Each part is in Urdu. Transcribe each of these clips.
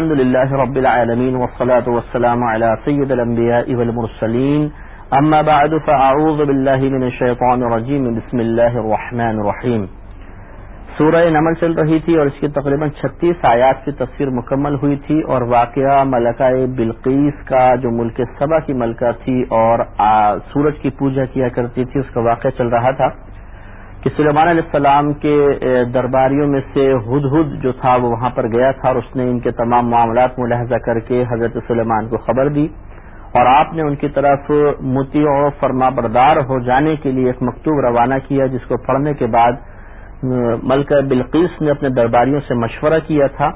الحمد لله رب العالمين والصلاة والسلام على سيد الأنبياء والمرسلين. أما بعد، فأعوذ بالله من الشيطان الرجيم. بسم الله الرحمن الرحيم. سورہ نمل چل رہی تھی اور اس کی تقریباً چھتیس آیات کی تصویر مکمل ہوئی تھی اور واقعہ ملکہ بلقیس کا جو ملک سبا کی ملکہ تھی اور سورج کی پوجا کیا کرتی تھی، اس کا واقعہ چل رہا تھا۔ کہ سلیمان علیہ السلام کے درباریوں میں سے ہد ہد جو تھا وہ وہاں پر گیا تھا اور اس نے ان کے تمام معاملات ملاحظہ کر کے حضرت سلیمان کو خبر دی اور آپ نے ان کی طرف متی و فرما بردار ہو جانے کے لیے ایک مکتوب روانہ کیا جس کو پڑھنے کے بعد ملکہ بلقیس نے اپنے درباریوں سے مشورہ کیا تھا۔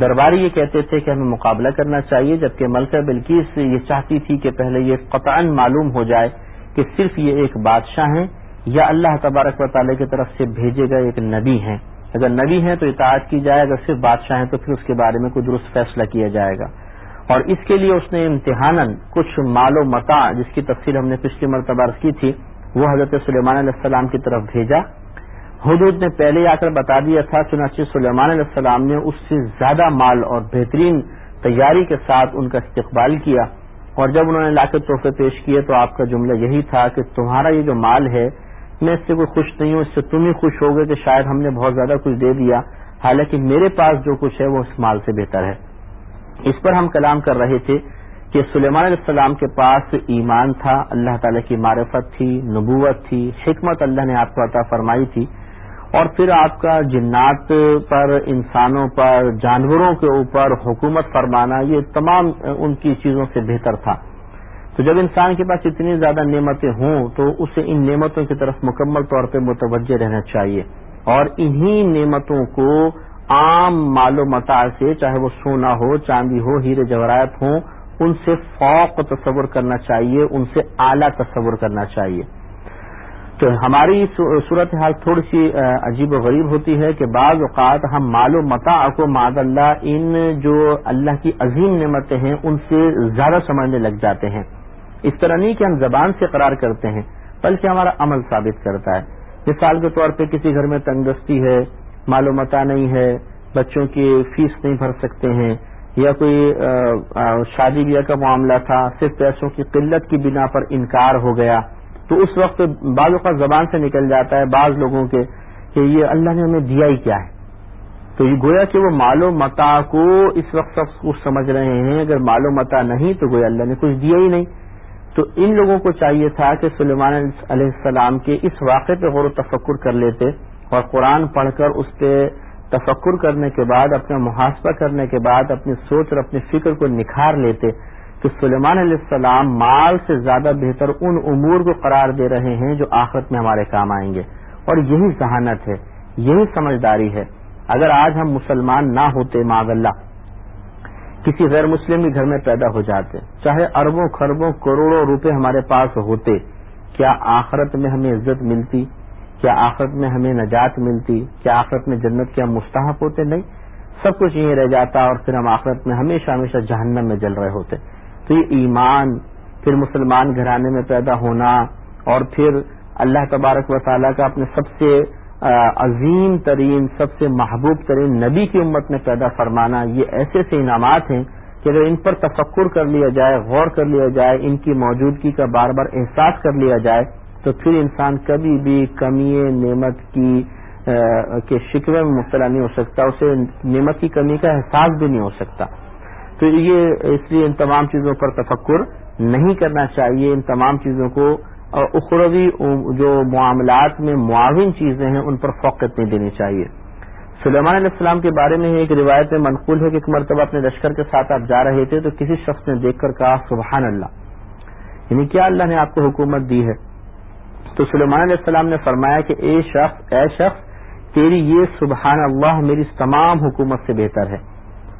درباری یہ کہتے تھے کہ ہمیں مقابلہ کرنا چاہیے جبکہ ملکہ بلقیس یہ چاہتی تھی کہ پہلے یہ قطعا معلوم ہو جائے کہ صرف یہ ایک بادشاہ ہیں۔ یا اللہ تبارک و تعالی کی طرف سے بھیجے گئے ایک نبی ہیں۔ اگر نبی ہیں تو اطاعت کی جائے، اگر صرف بادشاہ ہیں تو پھر اس کے بارے میں کوئی درست فیصلہ کیا جائے گا۔ اور اس کے لیے اس نے امتحان کچھ مال و متا جس کی تفصیل ہم نے پچھلی مرتبہ کی تھی، وہ حضرت سلیمان علیہ السلام کی طرف بھیجا۔ حدود نے پہلے آ کر بتا دیا تھا، چنانچہ سلیمان علیہ السلام نے اس سے زیادہ مال اور بہترین تیاری کے ساتھ ان کا استقبال کیا۔ اور جب انہوں نے لا کے تحفے پیش کیے تو آپ کا جملہ یہی تھا کہ تمہارا یہ جو مال ہے میں اس سے کوئی خوش نہیں ہوں، اس سے تم ہی خوش ہوگے کہ شاید ہم نے بہت زیادہ کچھ دے دیا۔ حالانکہ میرے پاس جو کچھ ہے وہ اس مال سے بہتر ہے۔ اس پر ہم کلام کر رہے تھے کہ سلیمان علیہ السلام کے پاس ایمان تھا، اللہ تعالی کی معرفت تھی، نبوت تھی، حکمت اللہ نے آپ کو عطا فرمائی تھی۔ اور پھر آپ کا جنات پر، انسانوں پر، جانوروں کے اوپر حکومت فرمانا، یہ تمام ان کی چیزوں سے بہتر تھا۔ تو جب انسان کے پاس اتنی زیادہ نعمتیں ہوں تو اسے ان نعمتوں کی طرف مکمل طور پہ متوجہ رہنا چاہیے اور انہی نعمتوں کو عام مال و متا سے چاہے وہ سونا ہو، چاندی ہو، ہیرے جواہرات ہوں، ان سے فوق تصور کرنا چاہیے، ان سے اعلیٰ تصور کرنا چاہیے۔ تو ہماری صورت حال تھوڑی سی عجیب و غریب ہوتی ہے کہ بعض اوقات ہم مال و متا کو ماد اللہ، ان جو اللہ کی عظیم نعمتیں ہیں، ان سے زیادہ سمجھنے لگ جاتے ہیں۔ اس طرح نہیں کہ ہم زبان سے قرار کرتے ہیں، بلکہ ہمارا عمل ثابت کرتا ہے۔ مثال کے طور پہ کسی گھر میں تندرستی ہے معلومتا نہیں ہے، بچوں کی فیس نہیں بھر سکتے ہیں، یا کوئی شادی بیاہ کا معاملہ تھا، صرف پیسوں کی قلت کی بنا پر انکار ہو گیا۔ تو اس وقت بعض اوقات زبان سے نکل جاتا ہے بعض لوگوں کے کہ یہ اللہ نے ہمیں دیا ہی کیا ہے۔ تو یہ گویا کہ وہ مال و متا کو اس وقت سب کچھ سمجھ رہے ہیں، اگر مال و متا نہیں تو گویا اللہ نے کچھ دیا ہی نہیں۔ تو ان لوگوں کو چاہیے تھا کہ سلیمان علیہ السلام کے اس واقعے پہ غور و تفکر کر لیتے اور قرآن پڑھ کر اس پہ تفکر کرنے کے بعد، اپنا محاسبہ کرنے کے بعد، اپنی سوچ اور اپنی فکر کو نکھار لیتے کہ سلیمان علیہ السلام مال سے زیادہ بہتر ان امور کو قرار دے رہے ہیں جو آخرت میں ہمارے کام آئیں گے۔ اور یہی ذہانت ہے، یہی سمجھداری ہے۔ اگر آج ہم مسلمان نہ ہوتے معذ اللہ کسی غیر مسلم کے گھر میں پیدا ہو جاتے۔ چاہے اربوں خربوں کروڑوں روپے ہمارے پاس ہوتے، کیا آخرت میں ہمیں عزت ملتی؟ کیا آخرت میں ہمیں نجات ملتی؟ کیا آخرت میں جنت کے ہم مستحق ہوتے؟ نہیں، سب کچھ یہیں رہ جاتا اور پھر ہم آخرت میں ہمیشہ ہمیشہ جہنم میں جل رہے ہوتے۔ تو یہ ایمان، پھر مسلمان گھرانے میں پیدا ہونا اور پھر اللہ تبارک و تعالیٰ کا اپنے سب سے عظیم ترین، سب سے محبوب ترین نبی کی امت میں پیدا فرمانا، یہ ایسے ایسے انعامات ہیں کہ اگر ان پر تفکر کر لیا جائے، غور کر لیا جائے، ان کی موجودگی کا بار بار احساس کر لیا جائے، تو پھر انسان کبھی بھی کمی نعمت کی کے شکوے میں مبتلا نہیں ہو سکتا، اسے نعمت کی کمی کا احساس بھی نہیں ہو سکتا۔ تو یہ اس لیے ان تمام چیزوں پر تفکر نہیں کرنا چاہیے، ان تمام چیزوں کو اخروی جو معاملات میں معاون چیزیں ہیں، ان پر فوقت نہیں دینی چاہیے۔ سلیمان علیہ السلام کے بارے میں ایک روایت میں منقول ہے کہ ایک مرتبہ اپنے لشکر کے ساتھ آپ جا رہے تھے تو کسی شخص نے دیکھ کر کہا، سبحان اللہ۔ یعنی کیا اللہ نے آپ کو حکومت دی ہے؟ تو سلیمان علیہ السلام نے فرمایا کہ، اے شخص اے شخص، تیری یہ سبحان اللہ میری تمام حکومت سے بہتر ہے۔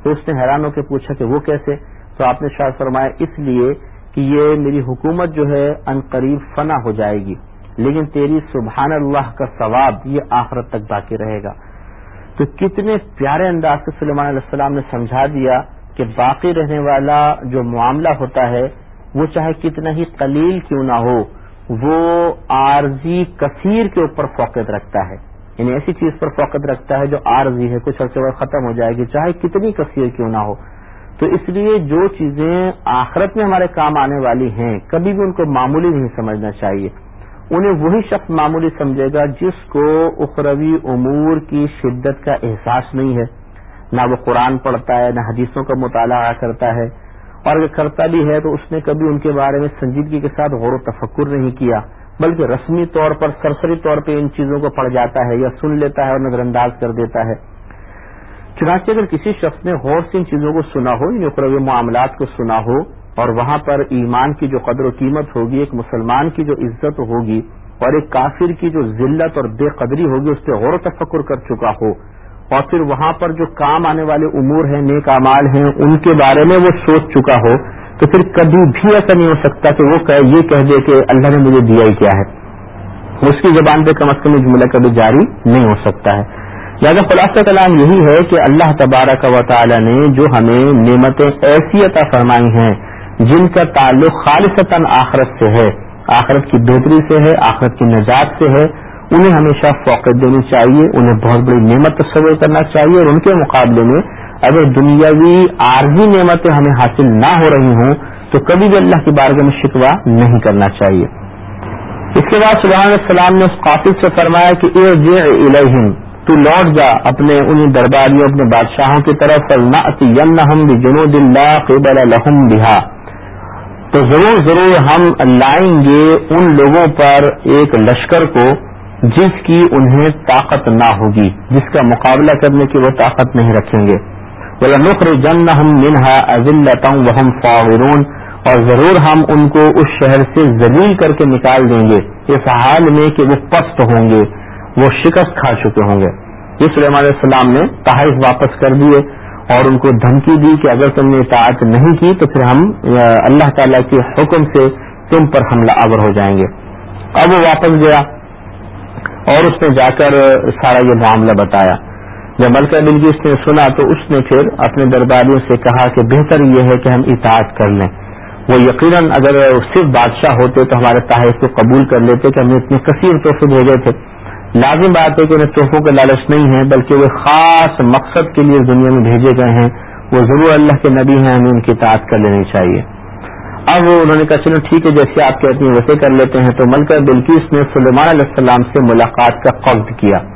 تو اس نے حیران ہو کے پوچھا کہ وہ کیسے؟ تو آپ نے شاید فرمایا، اس لیے کہ یہ میری حکومت جو ہے ان قریب فنا ہو جائے گی، لیکن تیری سبحان اللہ کا ثواب یہ آخرت تک باقی رہے گا۔ تو کتنے پیارے انداز سے سلیمان علیہ السلام نے سمجھا دیا کہ باقی رہنے والا جو معاملہ ہوتا ہے، وہ چاہے کتنا ہی قلیل کیوں نہ ہو، وہ عارضی کثیر کے اوپر فوقت رکھتا ہے۔ یعنی ایسی چیز پر فوقت رکھتا ہے جو عارضی ہے کچھ عرصے بعد ختم ہو جائے گی، چاہے کتنی کثیر کیوں نہ ہو۔ تو اس لیے جو چیزیں آخرت میں ہمارے کام آنے والی ہیں، کبھی بھی ان کو معمولی نہیں سمجھنا چاہیے۔ انہیں وہی شخص معمولی سمجھے گا جس کو اخروی امور کی شدت کا احساس نہیں ہے۔ نہ وہ قرآن پڑھتا ہے، نہ حدیثوں کا مطالعہ کرتا ہے۔ اور اگر کرتا بھی ہے تو اس نے کبھی ان کے بارے میں سنجیدگی کے ساتھ غور و تفکر نہیں کیا، بلکہ رسمی طور پر، سرسری طور پہ ان چیزوں کو پڑھ جاتا ہے یا سن لیتا ہے اور نظر انداز کر دیتا ہے۔ چنانچہ اگر کسی شخص نے غور سے ان چیزوں کو سنا ہو یعنی ان اخروی معاملات کو سنا ہو، اور وہاں پر ایمان کی جو قدر و قیمت ہوگی، ایک مسلمان کی جو عزت ہوگی، اور ایک کافر کی جو ذلت اور بے قدری ہوگی، اس پہ غور و تفکر کر چکا ہو، اور پھر وہاں پر جو کام آنے والے امور ہیں، نیک امال ہیں، ان کے بارے میں وہ سوچ چکا ہو، تو پھر کبھی بھی ایسا نہیں ہو سکتا کہ وہ یہ کہہ دے کہ اللہ نے مجھے دیا ہی کیا ہے۔ اس کی زبان پہ کم از کم جملہ کبھی جاری نہیں ہو سکتا ہے۔ لہٰذا خلاصہ کلام یہی ہے کہ اللہ تبارک و تعالی نے جو ہمیں نعمتیں ایسی عطا فرمائی ہیں، جن کا تعلق خالصتاً آخرت سے ہے، آخرت کی بہتری سے ہے، آخرت کی نجات سے ہے، انہیں ہمیشہ فوقت دینی چاہیے، انہیں بہت بڑی نعمت تصور کرنا چاہیے اور ان کے مقابلے میں اگر دنیاوی عارضی نعمتیں ہمیں حاصل نہ ہو رہی ہوں، تو کبھی بھی اللہ کی بارگاہ میں شکوہ نہیں کرنا چاہیے۔ اس کے بعد سبحان السلام نے اس قافل سے فرمایا کہ اے جے تو لوٹ جا اپنے انہیں درباریوں، اپنے بادشاہوں کی طرف نہ ہم بھی جنو قبل لہم بہا تو ضرور ضرور ہم لائیں گے ان لوگوں پر ایک لشکر کو جس کی انہیں طاقت نہ ہوگی، جس کا مقابلہ کرنے کی وہ طاقت نہیں رکھیں گے۔ بولا نقر جن ہم منہا ازلتا وہ ہم فاورون اور ضرور ہم ان کو اس شہر سے ذلیل کر کے نکال دیں گے۔ اس حال میں کہ وہ پست ہوں گے۔ وہ شکست کھا چکے ہوں گے۔ اس سلیمان علیہ السلام نے تحائف واپس کر دیے اور ان کو دھمکی دی کہ اگر تم نے اطاعت نہیں کی تو پھر ہم، اللہ تعالی کے حکم سے تم پر حملہ آور ہو جائیں گے۔ اب وہ واپس گیا اور اس نے جا کر سارا یہ معاملہ بتایا۔ جب ملکہ بلگیس نے سنا تو اس نے پھر اپنے درباریوں سے کہا کہ بہتر یہ ہے کہ ہم اطاعت کر لیں۔ وہ یقیناً اگر صرف بادشاہ ہوتے تو ہمارے تحائف کو قبول کر لیتے کہ ہم نے اتنے کثیر تحفے بھیجے تھے۔ لازم بات ہے کہ انہیں تحفوں کا لالچ نہیں ہے، بلکہ وہ خاص مقصد کے لیے دنیا میں بھیجے گئے ہیں۔ وہ ضرور اللہ کے نبی ہیں، ہمیں ان کی اطاعت کر لینی چاہیے۔ اب انہوں نے کہا، چلو ٹھیک ہے، جیسے آپ کہتے ہیں ویسے کر لیتے ہیں۔ تو ملکہ بلکیس نے سلیمان علیہ السلام سے ملاقات کا قبض کیا۔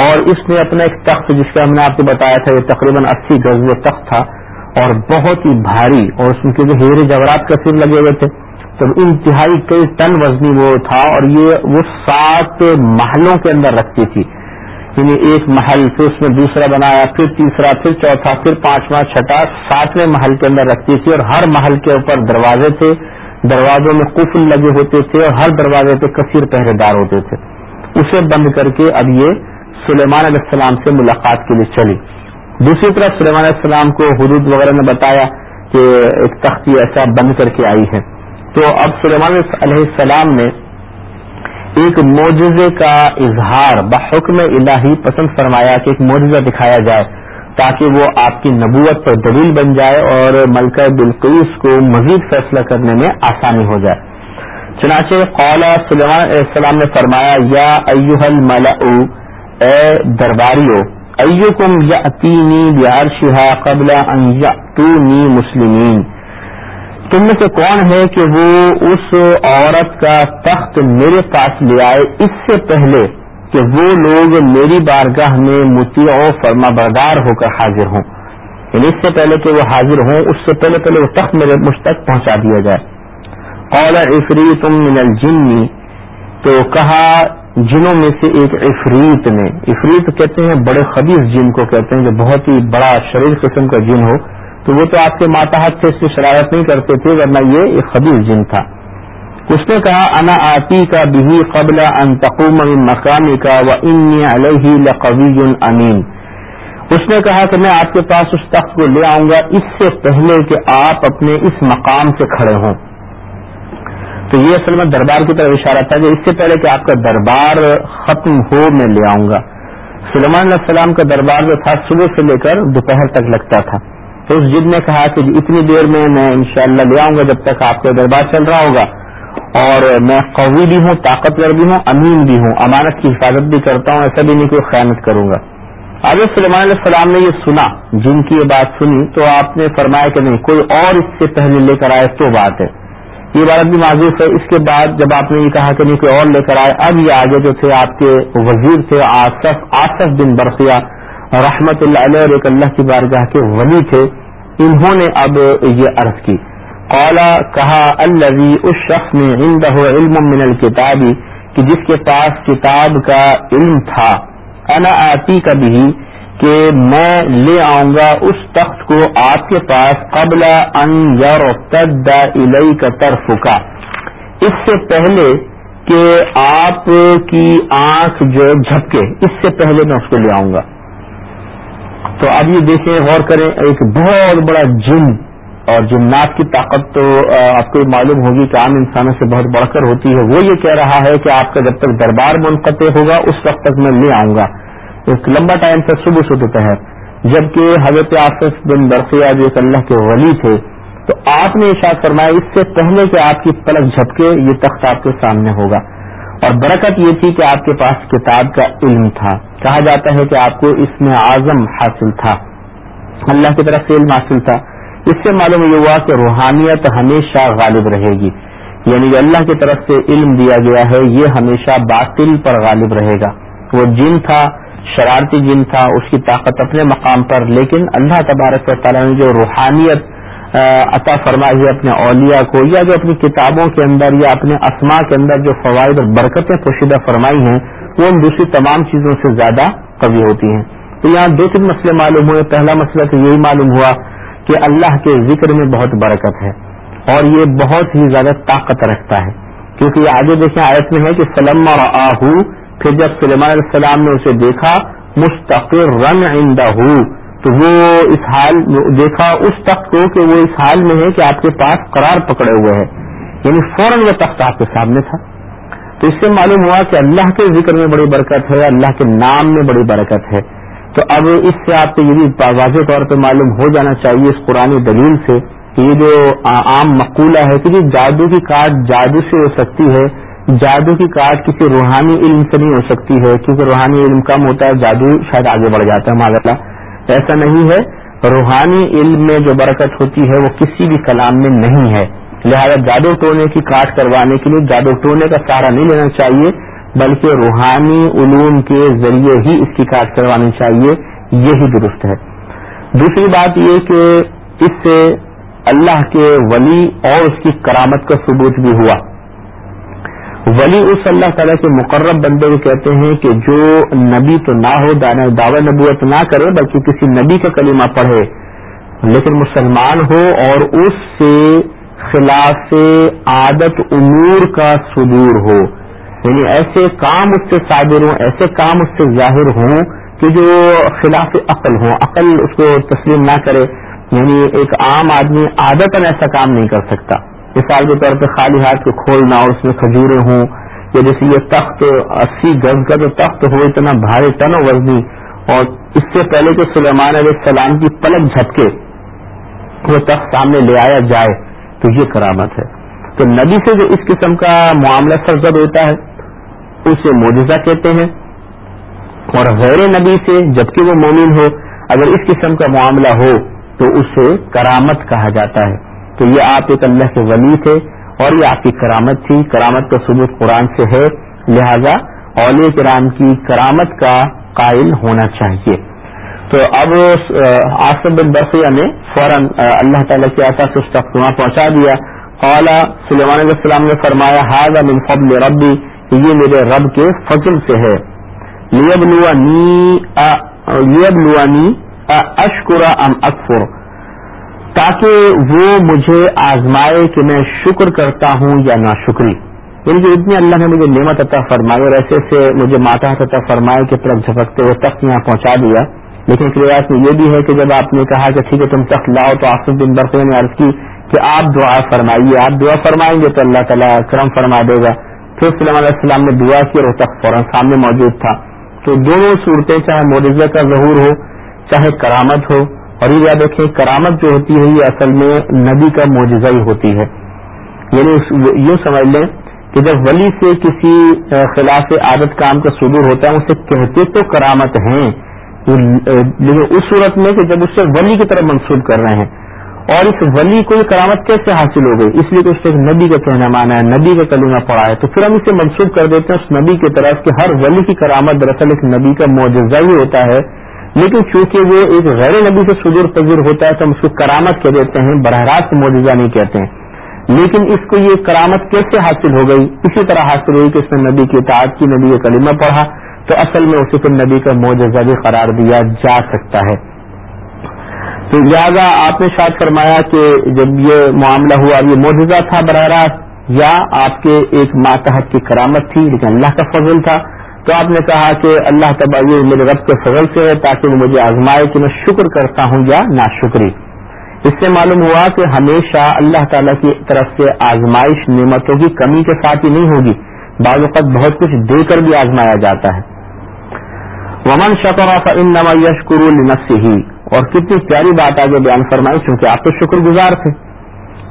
اور اس نے اپنا ایک تخت، جس کا ہم نے آپ کو بتایا تھا، یہ تقریباً اسی گز وہ تخت تھا۔ اور بہت ہی بھاری اور اس میں کیونکہ ہیرے جواہرات کا سر لگے ہوئے تھے۔ تو انتہائی کئی ٹن وزنی وہ تھا اور یہ وہ سات محلوں کے اندر رکھتی تھی۔ یعنی ایک محل پھر اس میں دوسرا بنایا، پھر تیسرا، پھر چوتھا، پھر پانچواں، چھٹا، ساتویں محل کے اندر رکھتی تھی اور ہر محل کے اوپر دروازے تھے۔ دروازوں میں قفل لگے ہوتے تھے اور ہر دروازے پہ کثیر پہرے دار ہوتے تھے۔ اسے بند کر کے اب یہ سلیمان علیہ السلام سے ملاقات کے لیے چلی۔ دوسری طرف سلیمان علیہ السلام کو حدود وغیرہ نے بتایا کہ ایک تختی ایسا بند کر کے آئی ہے۔ تو اب سلیمان علیہ السلام نے ایک معجزے کا اظہار بحکم الہی پسند فرمایا کہ ایک معجزہ دکھایا جائے تاکہ وہ آپ کی نبوت پر دلیل بن جائے اور ملکہ بلقیس کو مزید فیصلہ کرنے میں آسانی ہو جائے۔ چنانچہ قولا سلیمان علیہ السلام نے فرمایا، یا ایوہ الملع اے درباریو، ایوکم یأتینی بیارشہا قبل ان یأتونی مسلمین۔ تم میں سے کون ہے کہ وہ اس عورت کا تخت میرے پاس لے آئے؟ اس سے پہلے کہ وہ لوگ میری بارگاہ میں متی و فرما بردار ہو کر حاضر ہوں۔ یعنی اس سے پہلے کہ وہ حاضر ہوں، اس سے پہلے پہلے وہ تخت میرے مجھ تک پہنچا دیا جائے۔ اور افری تم من الجنی تو کہا جنوں میں سے ایک افریت نے۔ افریت کہتے ہیں بڑے خبیص جن کو کہتے ہیں، جو بہت ہی بڑا شریر قسم کا جن ہو۔ تو وہ تو آپ کے ماتحت سے اس کی شرارت نہیں کرتے تھے، ورنہ یہ ایک خبیص جن تھا۔ اس نے کہا، انا آتی کا بھی قبل ان تقوم مقامی کا و ان علیہ لقوی امین. اس نے کہا کہ میں آپ کے پاس اس تخت کو لے آؤں گا، اس سے پہلے کہ آپ اپنے اس مقام سے کھڑے ہوں۔ تو یہ اصل میں دربار کی طرف اشارہ تھا کہ اس سے پہلے کہ آپ کا دربار ختم ہو، میں لے آؤں گا۔ سلمان علیہ السلام کا دربار جو تھا، صبح سے لے کر دوپہر تک لگتا تھا۔ اس جد نے کہا کہ جی، اتنی دیر میں میں انشاءاللہ لے آؤں گا جب تک آپ کا دربار چل رہا ہوگا۔ اور میں قوی بھی ہوں، طاقتور بھی ہوں، امین بھی ہوں، امانت کی حفاظت بھی کرتا ہوں، ایسا بھی نہیں کوئی خیانت کروں گا۔ حضرت سلیمان علیہ السلام نے یہ سنا، جن کی یہ بات سنی، تو آپ نے فرمایا کہ نہیں، کوئی اور اس سے پہلے لے کر آئے تو بات ہے۔ یہ بات بھی معذوف ہے۔ اس کے بعد جب آپ نے یہ کہا کہ نہیں، کوئی اور لے کر آئے، اب یہ آگے جو تھے، آپ کے وزیر تھے، آصف آصف بن برقیہ، رحمت اللہ علیہ اور ایک اللہ کی بارگاہ کے ولی تھے۔ انہوں نے اب یہ عرض کی۔ اولا کہا الوی اس شخص میں ہند علم من الکتابی کہ جس کے پاس کتاب کا علم تھا، انا آتی کبھی کہ میں لے آؤں گا اس تخت کو آپ کے پاس قبل ان یور کا طرف کا اس سے پہلے کہ آپ کی آنکھ جو جھپکے، اس سے پہلے میں اس کو لے آؤں گا۔ تو اب یہ دیکھیں، غور کریں، ایک بہت بڑا جن اور جنات کی طاقت تو آپ کو معلوم ہوگی کہ عام انسانوں سے بہت بڑھ کر ہوتی ہے۔ وہ یہ کہہ رہا ہے کہ آپ کا جب تک دربار منقطع ہوگا، اس وقت تک میں لے آؤں گا۔ ایک لمبا ٹائم تھا صبح سے دوپہر۔ جبکہ حضرت آصف بن برقیہ جو ایک اللہ کے ولی تھے، تو آپ نے اشاعت فرمایا، اس سے پہلے کہ آپ کی پلک جھپکے، یہ تخت آپ کے سامنے ہوگا۔ اور برکت یہ تھی کہ آپ کے پاس کتاب کا علم تھا۔ کہا جاتا ہے کہ آپ کو اس میں اعظم حاصل تھا۔ اللہ کی طرف سے علم حاصل تھا۔ اس سے معلوم یہ ہوا کہ روحانیت ہمیشہ غالب رہے گی۔ یعنی اللہ کی طرف سے علم دیا گیا ہے، یہ ہمیشہ باطل پر غالب رہے گا۔ وہ جن تھا، شرارتی جن تھا، اس کی طاقت اپنے مقام پر، لیکن اللہ تبارک و تعالیٰ نے جو روحانیت عطا فرمائی ہے اپنے اولیاء کو یا جو اپنی کتابوں کے اندر یا اپنے اسما کے اندر جو فوائد اور برکتیں پوشیدہ فرمائی ہیں، وہ ان دوسری تمام چیزوں سے زیادہ قوی ہوتی ہیں۔ تو یہاں دو تین مسئلے معلوم ہوئے۔ پہلا مسئلہ تو یہی معلوم ہوا کہ اللہ کے ذکر میں بہت برکت ہے اور یہ بہت ہی زیادہ طاقت رکھتا ہے۔ کیونکہ یہ آگے دیکھیں آیت میں ہے کہ سلم اور آہو پھر جب سلیمان علیہ السلام نے اسے دیکھا مستقر رن آئندہ تو وہ اس حال دیکھا اس تخت کو کہ وہ اس حال میں ہے کہ آپ کے پاس قرار پکڑے ہوئے ہیں۔ یعنی فوراً وہ تخت آپ کے سامنے تھا۔ تو اس سے معلوم ہوا کہ اللہ کے ذکر میں بڑی برکت ہے، اللہ کے نام میں بڑی برکت ہے۔ تو اب اس سے آپ کو یہ بھی واضح طور پہ معلوم ہو جانا چاہیے اس قرآن دلیل سے کہ یہ جو عام مقولہ ہے کہ جی جادو کی کاٹ جادو سے ہو سکتی ہے، جادو کی کاٹ کسی روحانی علم سے نہیں ہو سکتی ہے، کیونکہ روحانی علم کم ہوتا ہے، جادو شاید آگے بڑھ جاتا ہے ماضا ایسا نہیں ہے۔ روحانی علم میں جو برکت ہوتی ہے وہ کسی بھی کلام میں نہیں ہے۔ لہذا جادو ٹونے کی کاٹ کروانے کے لیے جادو ٹونے کا سہارا نہیں لینا چاہیے، بلکہ روحانی علوم کے ذریعے ہی اس کی کاٹ کروانی چاہیے، یہی درست ہے۔ دوسری بات یہ کہ اس سے اللہ کے ولی اور اس کی کرامت کا ثبوت بھی ہوا۔ ولی اس اللہ تعالیٰ کے مقرب بندے کو کہتے ہیں کہ جو نبی تو نہ ہو، دعوی نبوت نہ کرے، بلکہ کسی نبی کا کلمہ پڑھے۔ لیکن مسلمان ہو اور اس سے خلاف عادت امور کا صدور ہو۔ یعنی ایسے کام اس سے صادر ہوں، ایسے کام اس سے ظاہر ہوں کہ جو خلاف عقل ہوں۔ عقل اس کو تسلیم نہ کرے۔ یعنی ایک عام آدمی عادت ایسا کام نہیں کر سکتا۔ مثال کے طور پہ خالی ہاتھ کو کھولنا اور اس میں کھجورے ہوں، یا جیسے یہ تخت، اسی گز کا جو تخت ہو اتنا بھاری تن و وزنی، اور اس سے پہلے کہ سلیمان علیہ السلام کی پلک جھپکے، وہ تخت سامنے لے آیا جائے، تو یہ کرامت ہے۔ تو نبی سے جو اس قسم کا معاملہ سرزد ہوتا ہے، اسے موجزہ کہتے ہیں۔ اور غیر نبی سے جبکہ وہ مومن ہو، اگر اس قسم کا معاملہ ہو، تو اسے کرامت کہا جاتا ہے۔ تو یہ آپ ایک اللہ کے ولی تھے اور یہ آپ کی کرامت تھی۔ کرامت کا ثبوت قرآن سے ہے، لہذا اولیاء کرام کی کرامت کا قائل ہونا چاہیے۔ تو اب آصف بن برفیہ نے فوراً اللہ تعالیٰ کی آسا سے اس تک پہنچا دیا۔ اولا سلیمان علیہ السلام نے فرمایا ہاد من فضل ربی، یہ میرے رب کے فضل سے ہے۔ لیب لوانی اشکرا ام اکفر۔ تاکہ وہ مجھے آزمائے کہ میں شکر کرتا ہوں یا نا شکری یعنی کہ اتنی اللہ نے مجھے نعمت عطا فرمائی اور ایسے سے مجھے ماتا عطا فرمائے کہ طرف جھپکتے وہ تخت یہاں پہنچا دیا۔ لیکن ایک روایت میں یہ بھی ہے کہ جب آپ نے کہا کہ ٹھیک ہے تم تخت لاؤ تو آصف بن برقی نے عرض کی کہ آپ دعا فرمائیے، آپ دعا فرمائیں گے تو اللہ تعالیٰ کرم فرما دے گا۔ پھر صلی علیہ السلام نے دعا کی اور وہ تخت فوراً سامنے موجود تھا۔ تو دونوں صورتیں چاہے مورزہ کا ظہور ہو، چاہے کرامت ہو اور یہ یاد رکھیں، کرامت جو ہوتی ہے، یہ اصل میں نبی کا معجزہ ہی ہوتی ہے۔ یعنی یوں سمجھ لیں کہ جب ولی سے کسی خلاف عادت کام کا صدور ہوتا ہے، اسے کہتے تو کرامت ہیں۔ لیکن اس صورت میں کہ جب اس سے ولی کی طرف منسوخ کر رہے ہیں۔ اور اس ولی کو یہ کرامت کیسے حاصل ہو گئی؟ اس لیے کہ اس ایک نبی کا کہنا مانا ہے، نبی کا کلمہ پڑا ہے۔ تو پھر ہم اسے منسوخ کر دیتے ہیں، اس نبی کی طرف کہ ہر ولی کی کرامت دراصل ایک نبی کا معجزہ ہی ہوتا ہے۔ لیکن چونکہ وہ ایک غیر نبی سے سجور پذیر ہوتا ہے تو ہم اس کو کرامت کہہ دیتے ہیں، براہ راست معجزہ نہیں کہتے ہیں۔ لیکن اس کو یہ کرامت کیسے حاصل ہو گئی؟ اسی طرح حاصل ہوئی کہ اس نے نبی کی اطاعت کی، نبی کا کلمہ پڑھا تو اصل میں اسے پھر نبی کا معجزہ بھی قرار دیا جا سکتا ہے۔ تو لہٰذا آپ نے شاید فرمایا کہ جب یہ معاملہ ہوا یہ معجزہ تھا براہ راست، یا آپ کے ایک ماتحت کی کرامت تھی، لیکن اللہ کا فضل تھا۔ تو آپ نے کہا کہ اللہ تبا یہ میرے رب کے فضل سے ہے تاکہ وہ مجھے آزمائے کہ میں شکر کرتا ہوں یا نا شکری اس سے معلوم ہوا کہ ہمیشہ اللہ تعالیٰ کی طرف سے آزمائش نعمتوں کی کمی کے ساتھ ہی نہیں ہوگی، بعض اوقات بہت کچھ دے کر بھی آزمایا جاتا ہے۔ ومن شکر ان نما یشکر النفسی ہی اور کتنی پیاری بات آگے بیان فرمائی، چونکہ آپ تو شکر گزار تھے۔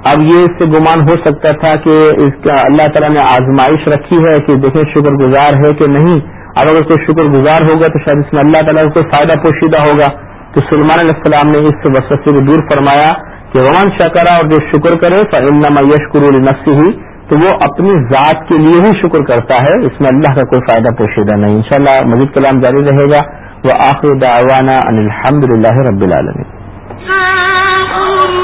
اب یہ اس سے گمان ہو سکتا تھا کہ اس کا اللہ تعالیٰ نے آزمائش رکھی ہے کہ دیکھیں شکر گزار ہے کہ نہیں۔ اب اگر کوئی شکر گزار ہوگا تو شاید اس میں اللہ تعالیٰ کو کوئی فائدہ پوشیدہ ہوگا۔ تو سلمان علیہ السلام نے اس وسط کو دور فرمایا کہ رومان شکرا اور جو شکر کرے فنما یشکر النفسی ہی تو وہ اپنی ذات کے لیے ہی شکر کرتا ہے، اس میں اللہ کا کوئی فائدہ پوشیدہ نہیں۔ انشاءاللہ شاء مزید کلام جاری رہے گا۔ وہ آخر دعوانا ان الحمد للہ رب العالمین۔ ہاں، ہاں۔